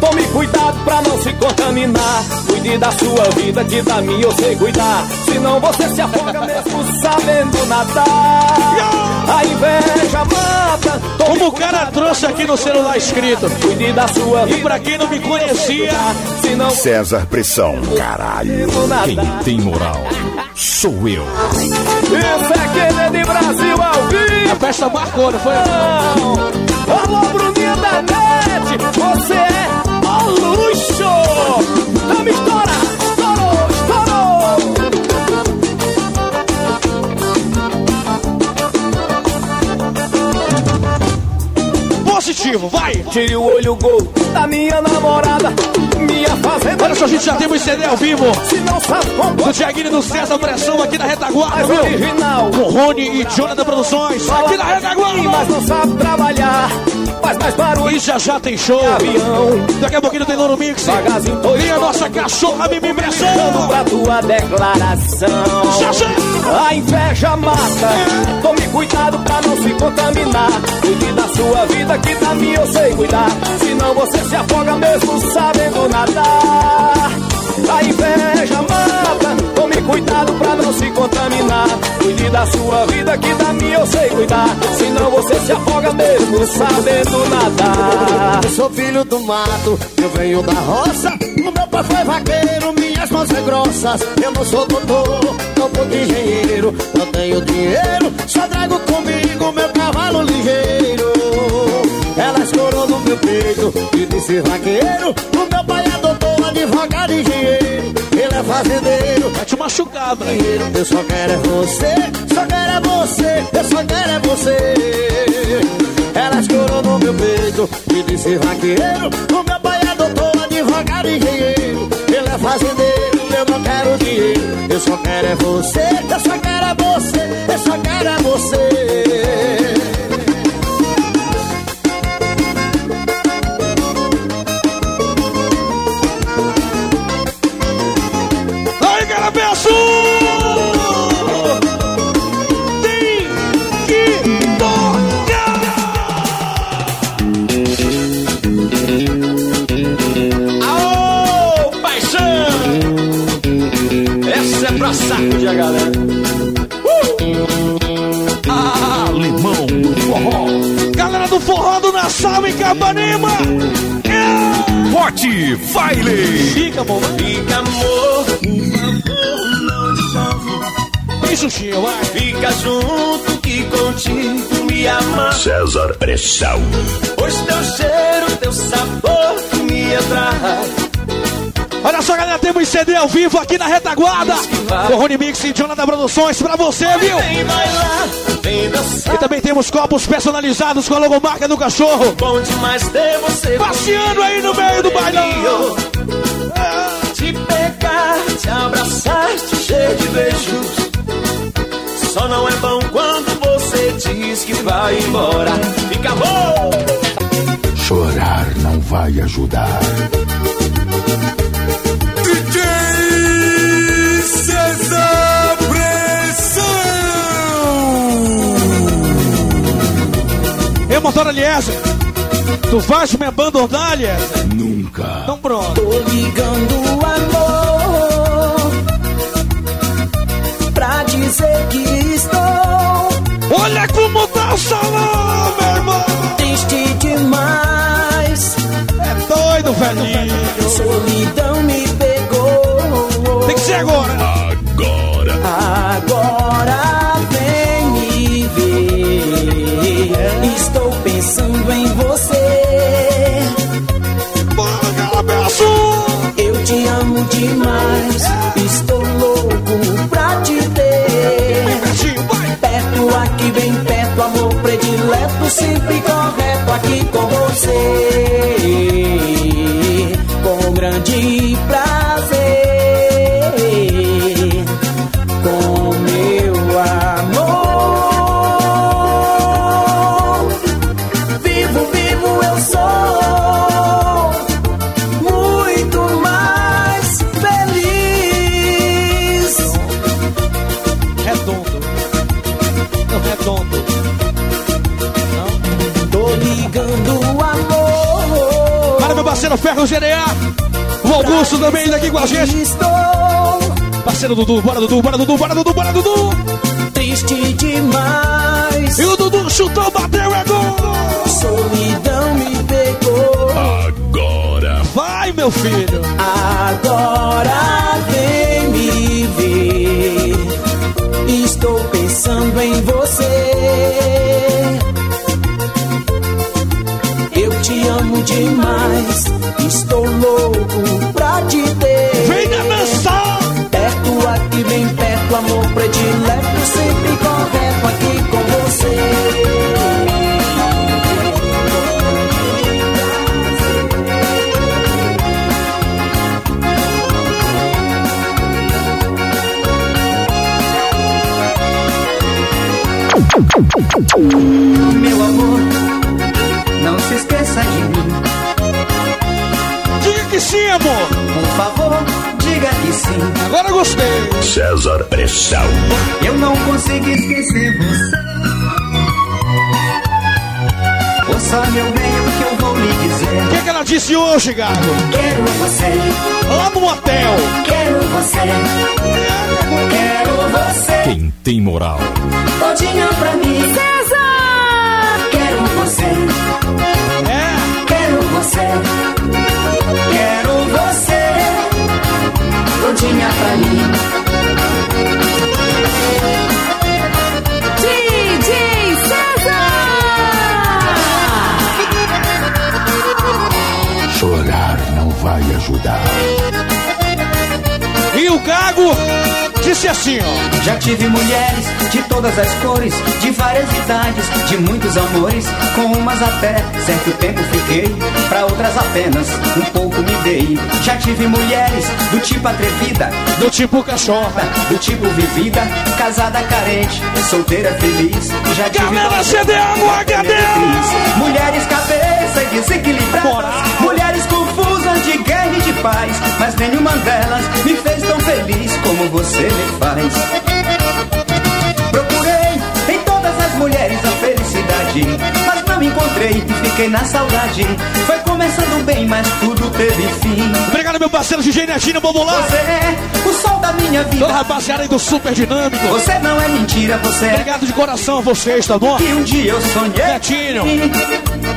Tome cuidado pra não se contaminar. Cuide da sua vida, que da minha eu sei cuidar. Senão você se afoga mesmo sabendo nadar. A inveja mata. Como o cara trouxe aqui no celular escrito. Cuide da sua vida. E pra quem não me conhecia, Senão César Pressão. Caralho. Quem tem moral sou eu. Isso é Kennedy Brasil ao vivo. a festa marcou, não foi? Alô, Bruninha da NET, você é o luxo. Vamos estourar, Positivo, vai! Tire o olho, gol da minha namorada, minha fazenda. Olha só, a gente já temos CD ao vivo. Se não sabe como Do Tiaguinho do César Pressão aqui na retaguarda, Mas viu? original. Com Rony e Jonathan Produções, aqui na retaguarda. Mas não sabe trabalhar, faz mais barulho. E já já tem show. Avião. Daqui a pouquinho tem Louro Mix. E a nossa cachorra Dando Pressão. pra tua declaração. Já, já. A inveja mata. Tome cuidado pra não se contaminar. Cuide da sua vida, que da minha eu sei cuidar. Senão você se afoga mesmo sabendo nadar. A inveja mata. Tome cuidado pra não se contaminar. Cuide da sua vida, que da minha eu sei cuidar. Senão você se afoga mesmo sabendo nadar. Eu sou filho do mato, eu venho da roça. O meu pai foi vaqueiro, minhas mãos é grossas. Eu não sou doutor, não sou engenheiro. Não tenho dinheiro, só trago comigo meu cavalo ligeiro. Ela escorou no meu peito e disse vaqueiro. O meu pai é doutor, advogado e engenheiro. Ele é fazendeiro. Vai te machucar, velho. Eu só quero é você, só quero é você, eu só quero é você. Ela escorou no meu peito e disse vaqueiro. O meu pai é doutor, advogado e engenheiro. Fazendeiro, eu não quero dinheiro. Eu só quero é você, eu só quero é você, eu só quero é você. Baile. Fica, amor. Fica, amor, por favor, não desamor. Isso, Xuxinha, vai. Fica junto que contigo me ama. César Pressão. Pois teu cheiro, teu sabor me atrai. Olha só, galera, temos CD ao vivo aqui na retaguarda. O Rony Mix e Jonathan Produções pra você, viu? E também temos copos personalizados com a logomarca do cachorro. Bom demais ter você Passeando aí no meio do bailão. Te pegar, te abraçar, te encher de beijos. Só não é bom quando você diz que vai embora. Fica bom! Chorar não vai ajudar. Motor Eliezer, tu vais me abandonar, Eliezer? Nunca. Então pronto. Tô ligando amor pra dizer que estou. Olha como tá o salão, meu irmão. Triste demais. É doido, velhinho. Solidão agora. Agora. Agora vem me ver. Estou pensando em você. Eu te amo demais. Estou louco pra te ter. Perto aqui, bem perto, amor predileto, sempre correto aqui com você. Ferro GDA. O Augusto também daqui com a gente. Parceiro Dudu, bora Dudu, bora Dudu, bora Dudu, bora Dudu. Triste demais. E o Dudu chutou, bateu, é gol. Solidão me pegou. Agora. Vai, meu filho. Agora vem me ver. Estou pensando em você. Eu te amo demais. Agora gostei. César Pressão. Eu não consigo esquecer você. Ouça, meu bem, o que eu vou lhe dizer. O que, que ela disse hoje, gato? Quero você. Lá no hotel. Quero você. Quero você. Quem tem moral. Todinha pra mim. César! Quero você. É. Quero você. Quero todinha pra mim. DJ César! Chorar não vai ajudar. E o Cago disse assim, ó. Já tive mulheres de todas as cores, de várias idades, de muitos amores. Com umas até certo tempo fiquei, pra outras apenas um pouco me dei. Já tive mulheres do tipo atrevida, do tipo cachorra, do tipo vivida, casada carente, solteira feliz. Já tive Galera, dose CD água, cadê? meretriz. Mulheres cabeça e desequilibradas, mulheres confusas de guerra e de paz, mas nenhuma delas me fez tão feliz como você me faz. Procurei em todas as mulheres a felicidade, mas não encontrei e fiquei na saudade. Foi começando bem, mas tudo teve fim. Obrigado, meu parceiro DJ Netinho Bobolá. Você é o sol da minha vida. Toda rapaziada aí do Super Dinâmico. Você não é mentira, você é. Obrigado de coração a vocês, tá bom? E um dia eu sonhei. Netinho.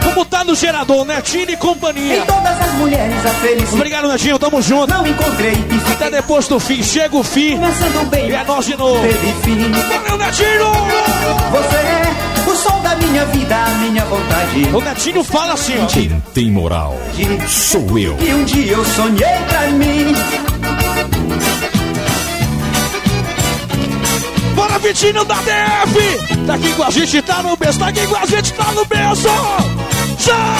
Como tá no gerador, Netinho e companhia. Em todas as mulheres a felicidade. Obrigado, Netinho, tamo junto. Não encontrei e fiquei Até depois do fim, chega o fim. começando bem. E é nós de novo. Valeu, Netinho! Você é o sol da minha vida, a minha vontade. O Netinho fala assim, ó. Quem tem moral sou eu. E um dia eu sonhei pra mim. Bora, Vitinho da DF! Tá aqui com a gente, tá no berço, tá aqui com a gente, tá no berço! Já!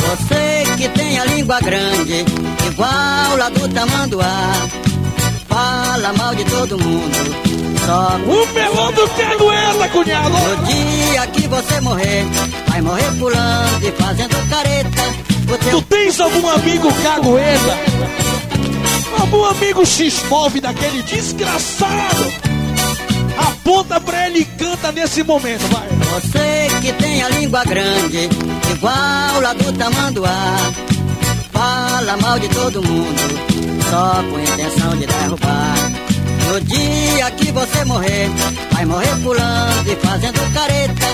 Você que tem a língua grande, igual a do tamanduá, fala mal de todo mundo. Só O pelão do Cagueta, cunhado! no dia que você morrer, vai morrer pulando e fazendo careta. O Tu tens algum amigo cagueta? Algum amigo X9 daquele desgraçado? Aponta pra ele e canta nesse momento, vai. Você que tem a língua grande, igual a do tamanduá, fala mal de todo mundo, só com intenção de derrubar. No dia que você morrer, vai morrer pulando e fazendo careta.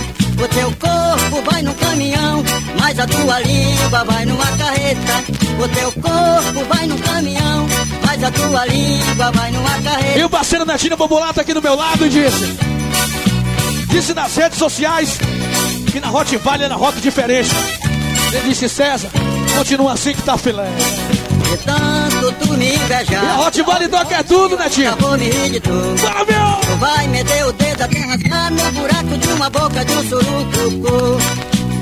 O teu corpo vai num caminhão, mas a tua língua vai numa carreta. O teu corpo vai num caminhão, mas a tua língua vai numa carreta. E o parceiro Netinho Bobolato aqui do meu lado disse: Disse nas redes sociais que na Hot Vale era rota diferente. Ele disse: César, continua assim que tá filé. De tanto tu me invejar. E a Hot Vale toca é tudo, Netinho. Vou me rir de tu. Bora, meu! Tu vai meter o dedo até rasgar no buraco de uma boca de um surucucu.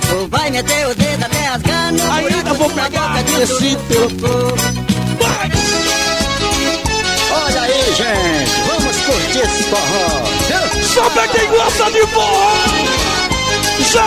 Tu vai meter o dedo até rasgar no Ainda buraco vou de uma pegar boca de um surucucu. Olha aí, gente, vamos curtir esse forró. Só pra quem gosta de forró! Já!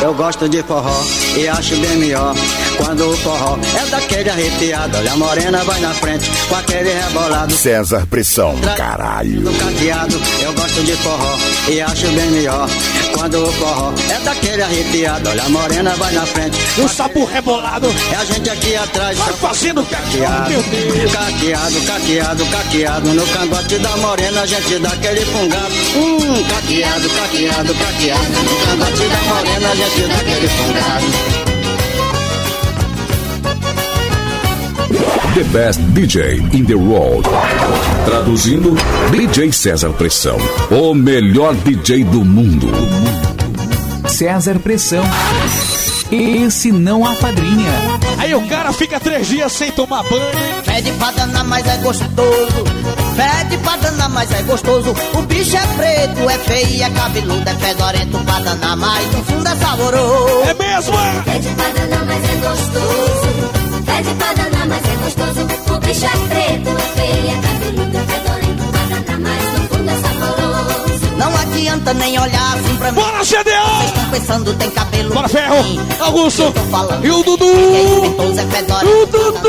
Eu gosto de forró e acho bem melhor quando o forró é daquele arrepiado. Olha, a morena vai na frente com aquele rebolado. César Pressão, caralho. Do caqueado, eu gosto de forró e acho bem melhor quando o forró é daquele arrepiado. Olha, a morena vai na frente. O sapo rebolado. É a gente aqui atrás. Vai fazendo caqueado, meu Deus. Caqueado, caqueado, caqueado. No cangote da morena a gente dá aquele fungado. Hum, caqueado, caqueado, caqueado. No cangote da morena a gente dá aquele fungado. The best DJ in the world. Traduzindo, DJ César Pressão. O melhor DJ do mundo. César Pressão. Esse não há padrinha. Aí o cara fica três dias sem tomar banho. Pede pra danar, mas é gostoso. Pede pra danar, mas é gostoso. O bicho é preto, é feio, é cabeludo, é fedorento pra danar, mas no fundo é saboroso. É mesmo? é? Pede pra danar, mas é gostoso. Pede pra danar, mas é gostoso. O bicho é preto, é feio, é cabeludo, é fedorento pra danar, mas no fundo é saboroso. Não adianta nem olhar assim pra mim. Bora, CDA! Vocês estão pensando, tem cabelo. Bora, Ferro! Sim. Augusto! E o Dudu! É é. O Dudu!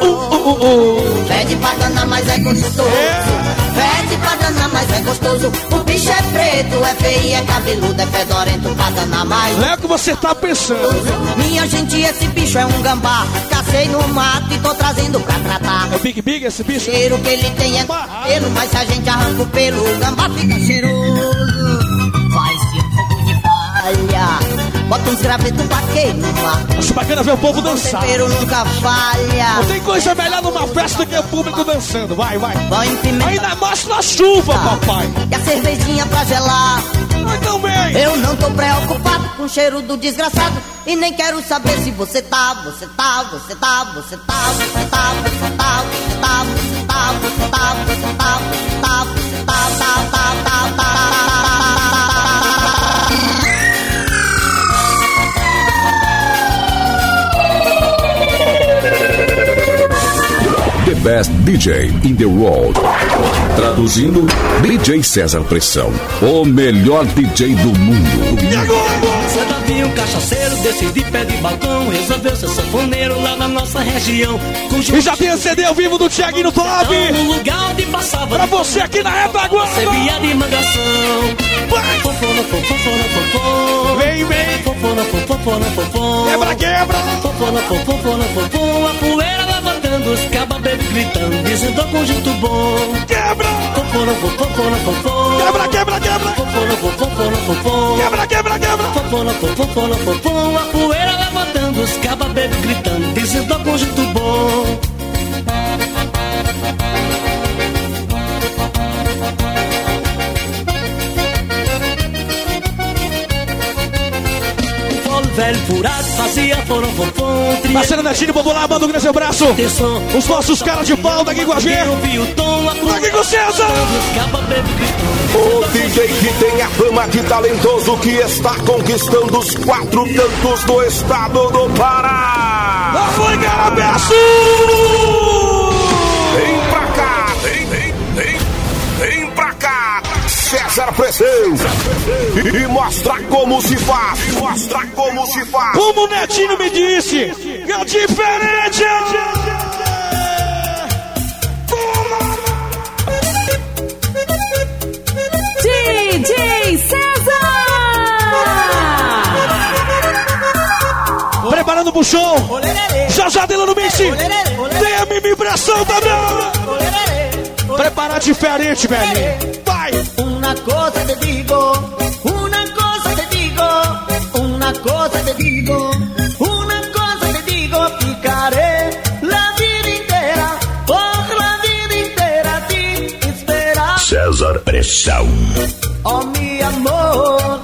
Uh, uh, uh. Pede pra danar, mas é gostoso. Pede pra danar, mas é gostoso. O bicho é preto, é feio, é cabeludo, é fedorento pra danar, mas. É o que você tá pensando. Minha gente, esse bicho é um gambá. Cacei no mato e tô trazendo pra tratar. É o Big Big esse bicho? cheiro que ele tem é pelo, mas se a gente arranca o pelo, o gambá fica cheiroso. Vai ser fogo de palha. Bota uns gravetos pra queimar. Acho bacana ver o povo dançar. Tempero nunca falha. Não tem coisa melhor numa festa do que o público dançando. Vai, vai. Ainda mais na chuva, papai. E a cervejinha pra gelar. Eu não tô preocupado com o cheiro do desgraçado. E nem quero saber se você tá, você tá, você tá, você tá, você tá, você tá, você tá, você tá, você tá, você tá, você tá, você tá, tá, tá, tá, tá, The best DJ in the world. Traduzindo, DJ César Pressão. O melhor DJ do mundo. Você Davi, um cachaceiro desse de pé de balcão Resolveu ser sanfoneiro lá na nossa região. E já tem a CD ao vivo do Thiaguinho no Top? No lugar onde passava Pra você aqui na Retaguarda Recebia de mangação. Vai! Fofona, fofona, fofona Vem, vem! Fofona, fofona, fofona Quebra, quebra! Fofona, fofona, fofona A levantando, os cabas bebê gritando Dizendo conjunto bom. Quebra! Fofona, fofona, fofona Quebra, quebra, quebra! Fofona, fofona, fofona Quebra, quebra, quebra! Fofona, fofona, fofona A poeira levantando, os cabas bebê gritando Dizendo conjunto bom velho furado fazia forofofom Marcelo Netinho Popular, manda um grande abraço. Os nossos caras de pau daqui com a gente. Daqui com o César. O DJ que tem a fama de talentoso Que está conquistando os quatro cantos do estado do Pará. Lá foi Garabeço César Pressão e mostra como se faz, e mostra como se faz. Como o Netinho me disse, é diferente. DJ César! Preparando pro show. Já já dele no mix. Tem a minha impressão também. Preparar diferente, velho. Una cosa te digo, una cosa te digo, una cosa te digo, una cosa te digo, ficaré la vida entera, por la vida entera te esperar. César Pressão. Oh, mi amor,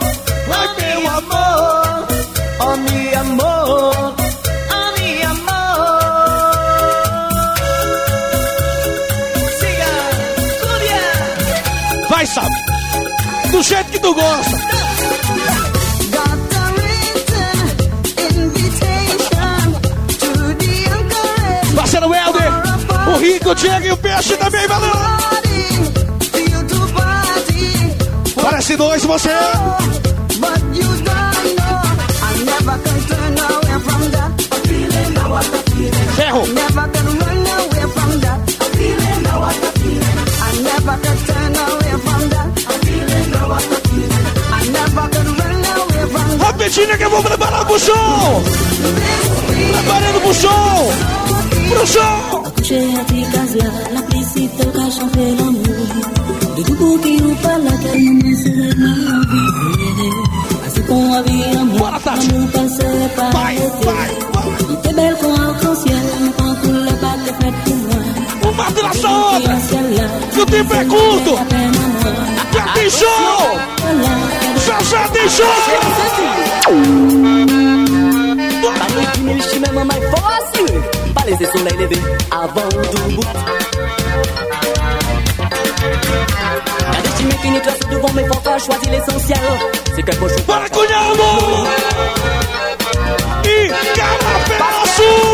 tu gosta. Parceiro Helder, o Rico, o Diego e o Peixe também, valeu! Parece dois, você! Ferro! Betina que eu vou preparar pro show! Preparando pro show! Pro show! Cheia de gasear, la principal caixa pelo amor. De tudo que eu falo, que eu não sei mais. Assim como havia amor, Bora, Tati. amor passei para vai, você. Vai, vai. E te belo com alcanciel, enquanto leva te perto de Uma traça outra. Que o tempo é curto. show! Já tem show! Pas de je suis même my force Pas laisser soleil lever avant du bout La destinée finie classe devant mes forfaits Choisis l'essentiel C'est quelque chose Para cunhado! E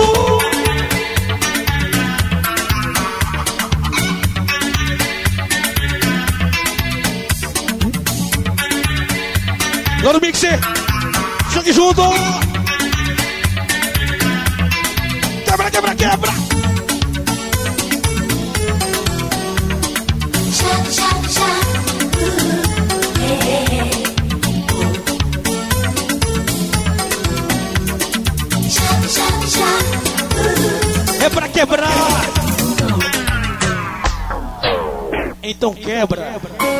Lá no mixer! Jogue junto! Quebra, quebra, quebra! É pra quebrar! Então quebra!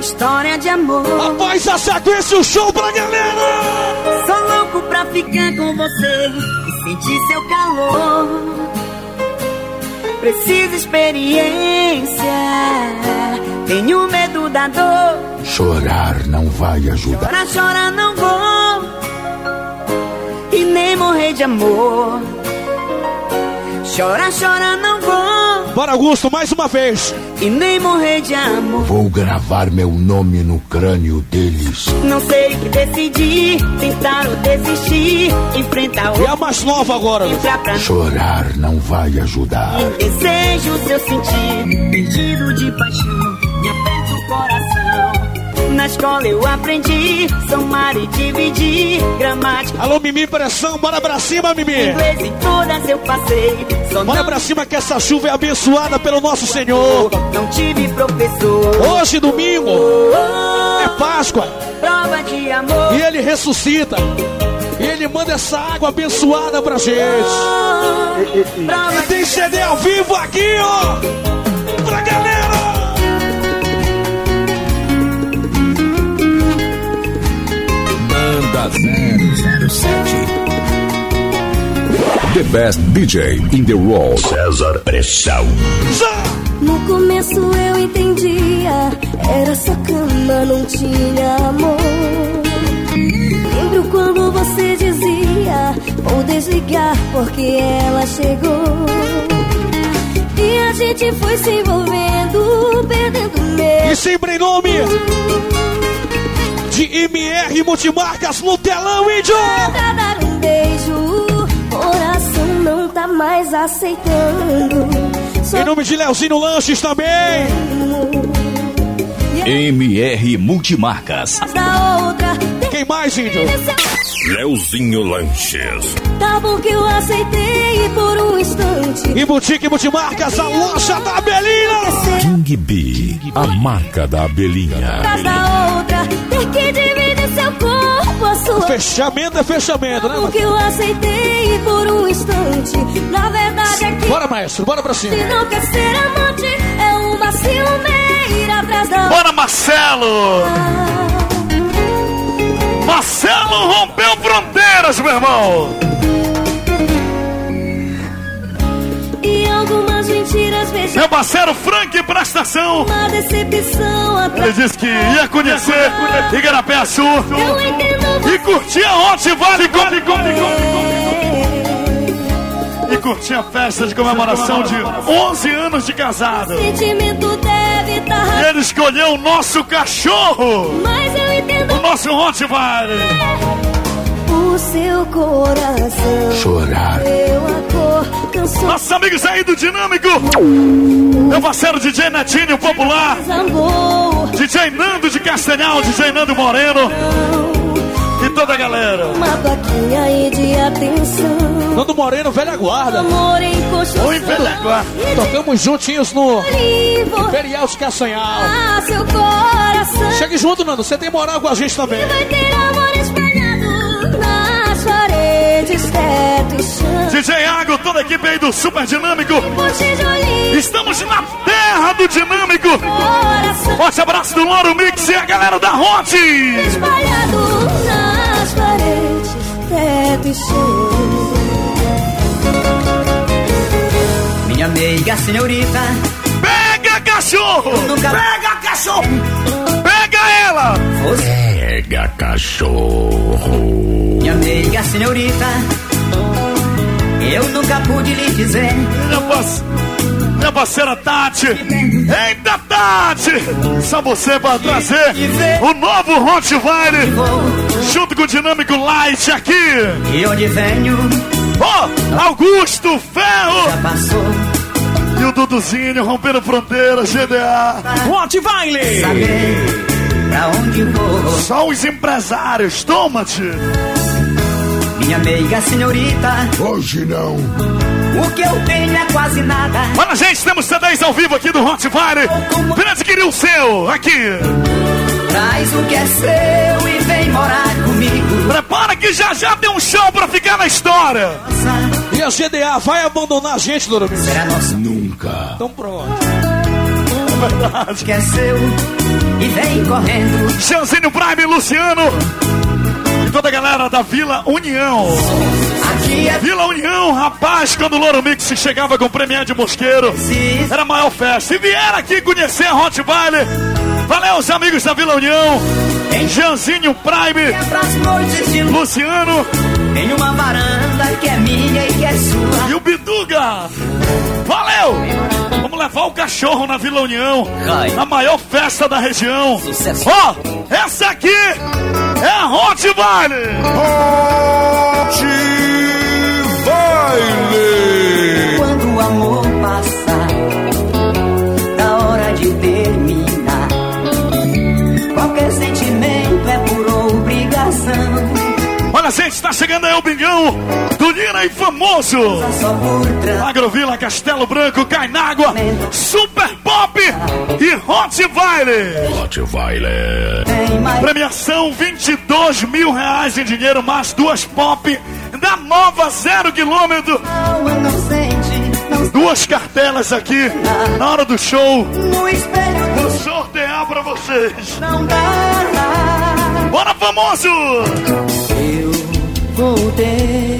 História de amor. Após a sequência, o show pra galera! Sou louco pra ficar com você e sentir seu calor. Preciso experiência, tenho medo da dor. Chorar não vai ajudar. Pra chorar não vou e nem morrer de amor. Chora, chora, não vou. Bora, Augusto, mais uma vez. E nem morrer de amor. Vou gravar meu nome no crânio deles. Não sei o que decidir, tentar ou desistir. Enfrentar o. E a mais nova agora. Pra Chorar não vai ajudar. Desejo seu sentir, perdido de paixão. Na escola eu aprendi somar e dividir gramática. Alô, Mimi Pressão, bora pra cima, Mimi. Inglês em todas eu passei. Bora pra cima que essa chuva é abençoada pelo nosso Senhor. não tive professor. Hoje, domingo, é Páscoa. Prova de amor. E ele ressuscita. E ele manda essa água abençoada pra gente. E tem CD ao vivo aqui, ó. The best DJ in the world. César Pressão. No começo eu entendia, era só cama, não tinha amor. Lembro quando você dizia, vou desligar porque ela chegou. E a gente foi se envolvendo, perdendo medo. E sempre em nome de MR Multimarcas no telão, índio. Pra dar um beijo, coração não tá mais aceitando. Só Em nome de Leozinho Lanches também. MR Multimarcas. da outra. Quem mais, índio? Leozinho Lanches. Tá bom que eu aceitei por um instante. E Boutique Multimarcas, a loja da Belina. King B, a marca da da outra, ter que dividir seu corpo, a sua. Fechamento é fechamento, né? Tá mano? que eu aceitei por um instante. Na verdade é que Bora, maestro, bora pra cima. se não quer ser amante, é uma ciumeira atrás da Bora, Marcelo! Marcelo rompeu fronteiras, meu irmão! E algumas mentiras vejo Meu parceiro Frank prestação. uma decepção Ele disse que ia conhecer Igarapé Sul Eu entendo e curtir a Hot Valley Gole, Gole, E curtir a festa de comemoração de 11 anos de casado. sentimento estar E ele escolheu o nosso cachorro, Mas eu entendo o nosso Hot Valley. o seu coração. Chorar. Eu a cor cansou. Nossos amigos aí do Dinâmico. Meu parceiro DJ Netinho Popular. DJ Nando de Castanhal, DJ Nando Moreno. E toda a galera. uma plaquinha aí de atenção. Nando Moreno, velha guarda. Oi, velha guarda. Tocamos juntinhos no Imperial de Castanhal. a seu coração. Chegue junto, Nando. Você tem moral com a gente também. DJ Água, toda a equipe aí do Super Dinâmico. Estamos na terra do Dinâmico. Forte abraço do Loro Mix e a galera da Hot. espalhado nas paredes, teto e chão. Minha meiga senhorita, Pega cachorro! nunca Pega cachorro! Pega ela! Pega cachorro. minha meiga senhorita, eu nunca pude lhe dizer. Minha, parce- minha parceira Tati. Eita, Tati! Só você pra trazer o novo Hot Valley junto com o Dinâmico Light aqui. E onde venho, Ó, Augusto Ferro já passou. e o Duduzinho rompendo fronteiras, GDA. Hot Valley. Saber pra onde vou. Só os empresários, toma-te! Minha meiga senhorita, Hoje não. o que eu tenho é quase nada. Olha, gente, temos CDs ao vivo aqui do Hot Valley. Vem adquirir o seu aqui. Traz o que é seu e vem morar comigo. Prepara que já já tem um show pra ficar na história. E a GDA vai abandonar a gente, Doromir. Será nosso. Nunca. Então pronto. seu e vem correndo. Janzinho Prime, Luciano. E toda a galera da Vila União. É Vila União, rapaz, quando o Louro Mix chegava com o Premier de Mosqueiro, era a maior festa. E vieram aqui conhecer a Hot Valley. Valeu, os amigos da Vila União. Janzinho Prime. Luciano Tem uma varanda que é minha e que é sua. e o Biduga. Valeu! Vamos levar o cachorro na Vila União, a maior festa da região. Ó, essa aqui é a Hot Valley. Hot Baile. Olha, gente, tá chegando aí o Bingão do Nina e famoso. Agrovila, Castelo Branco, cai na água, Super Pop e. Tem mais Premiação 22 mil reais em dinheiro, mais duas pop da nova zero quilômetro. Duas cartelas aqui na hora do show. Vou do sortear pra vocês. não dá. Bora, famoso! Eu voltei,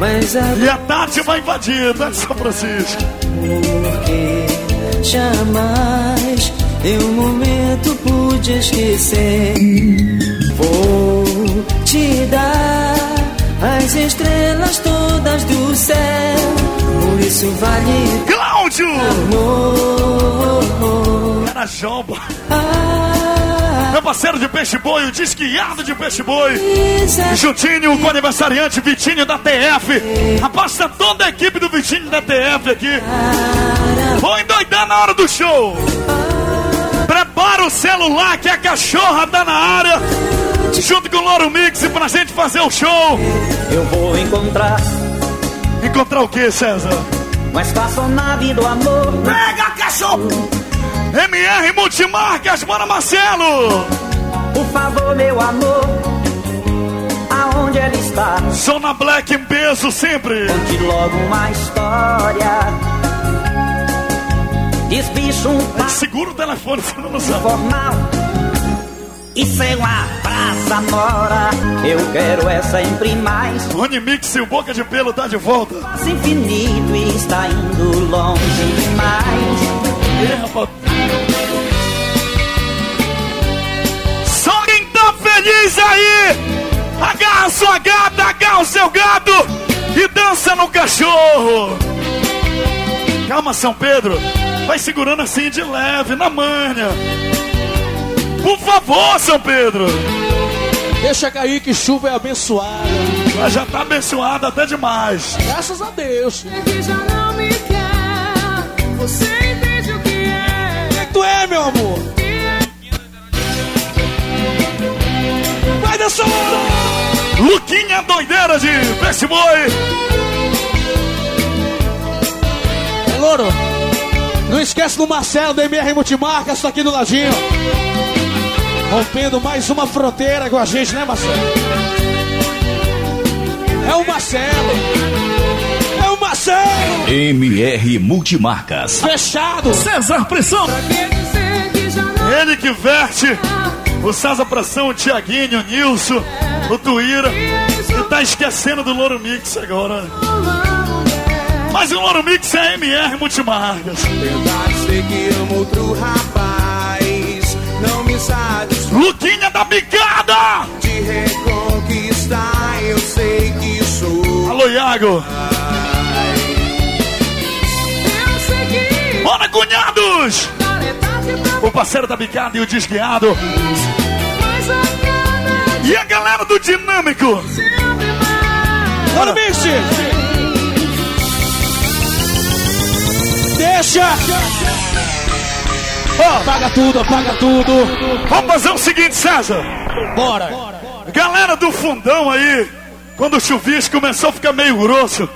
mas a E a Tati vai invadir, Tati São Francisco. porque jamais em um momento pude esquecer. Vou te dar as estrelas todas do céu, por isso vale Cláudio! amor. Era Jomba. Ah, Meu parceiro de peixe boi, o desquiado de peixe boi. brisa Juntinho com o aniversariante Vitinho da TF. Rapaz, tá toda a equipe do Vitinho da TF aqui. Vou endoidar na hora do show. Prepara o celular que a cachorra tá na área. Junto com o Loro Mix pra gente fazer o show. Eu vou encontrar Encontrar o que, César? uma espaçonave do amor. Pega, cachorro! MR Multimarcas, bora Marcelo! Por favor, meu amor, aonde ela está? Zona Black em peso sempre. Conte logo uma história. Desbicho um papo Segura o telefone, você não sabe. formal. Isso é uma praça mora. Eu quero é sempre mais. Rony Mix e o Boca de Pelo tá de volta. Passo infinito e está indo longe demais. É, rapaz. Feliz aí! Agarra sua gata, agarra o seu gato e dança no cachorro! Calma, São Pedro. Vai segurando assim de leve, na manha. Por favor, São Pedro. Deixa cair que chuva é abençoada. Ela já tá abençoada até demais. Graças a Deus. que já não me quer. Você entende o que é? Tu é, meu amor. Vai dançar! Luquinha doideira de peixe boi. É, Louro, não esquece do Marcelo, do MR Multimarcas, tá aqui do ladinho. Rompendo mais uma fronteira com a gente, né, Marcelo? É o Marcelo. É o Marcelo. MR Multimarcas. Fechado. César Pressão. Não Ele que verte o César Pressão, o Tiaguinho, o Nilson, o Tuíra. E tá esquecendo do Louro Mix agora. Mas o Louro Mix é MR Multimarcas. Verdade, sei que amo outro rapaz. Não me satisfaz Luquinha da Bicada! de reconquistar. Eu sei que sou. Alô, Iago! Bora, cunhados! O parceiro da Bicada e o desguiado. E a galera do Dinâmico. mais. Bora, Mix. Deixa. Apaga tudo, apaga tudo. Vamos fazer o seguinte, César. Bora. Galera do fundão aí, quando o chuvisco começou a ficar meio grosso,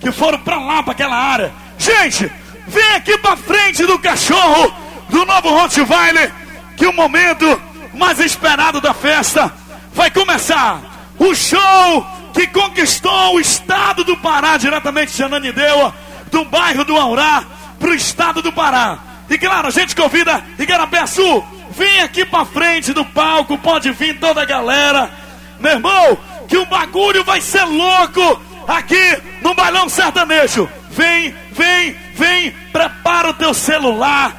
que foram pra lá, pra aquela área. Gente, vem aqui pra frente do cachorro do novo Rottweiler, que o momento mais esperado da festa vai começar. O show que conquistou o estado do Pará, diretamente de Ananindeua, do bairro do Aurá, pro estado do Pará. E claro, a gente convida Igarapé Sul, vem aqui pra frente do palco, pode vir toda a galera. Meu irmão, que o bagulho vai ser louco aqui no Bailão Sertanejo. Vem, vem, vem, prepara o teu celular,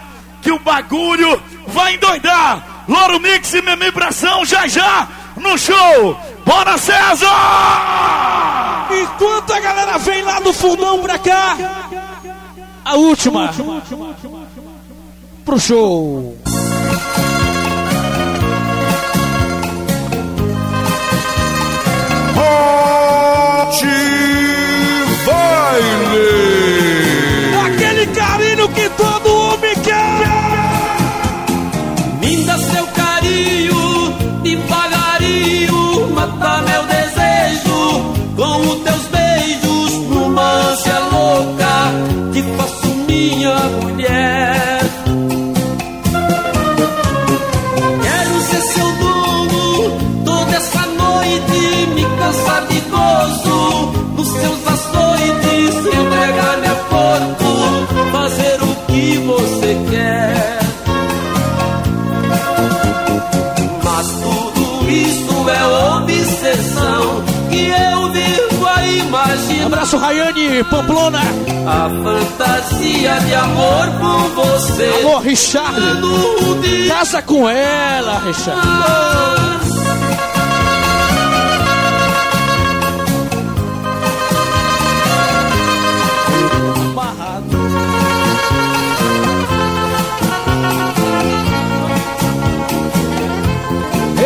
que o bagulho vai endoidar. Loro Mix e Meme Pressão já já no show. Bora César! Enquanto a galera vem lá do fundão pra cá, a última pro show. Rayane Pamplona. A fantasia de amor com você. Alô, Richard. Casa com ela, Richard.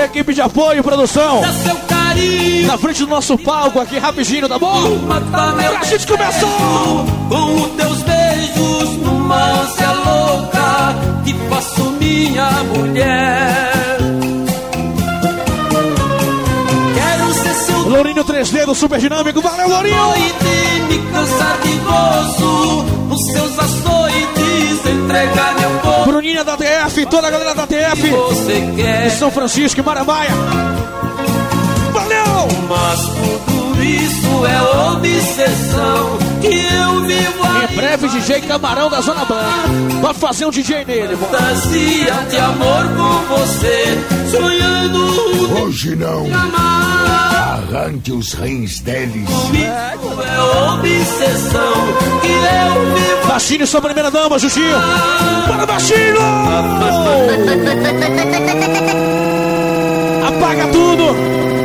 Equipe de apoio, produção. Na frente do nosso palco aqui, rapidinho, tá bom? Pra gente começar! Com os teus beijos numa ânsia louca, te faço minha mulher. Quero ser seu Lourinho 3D do Super Dinâmico, valeu, Lourinho! noite, me cansar de gozo, nos seus açoites, entregar meu corpo. Bruninha da TF, toda a galera da TF. Você quer. De São Francisco e Marambaia. Mas tudo isso é obsessão que eu vivo Em breve, DJ Camarão da Zona Branca. Vai fazer um DJ nele, mano. fantasia de amor com você, sonhando Hoje não. Arranque os rins deles. Isso é obsessão que eu vivo Baixinho, sua primeira dama, Juginho. Bora, Baixinho! Apaga tudo!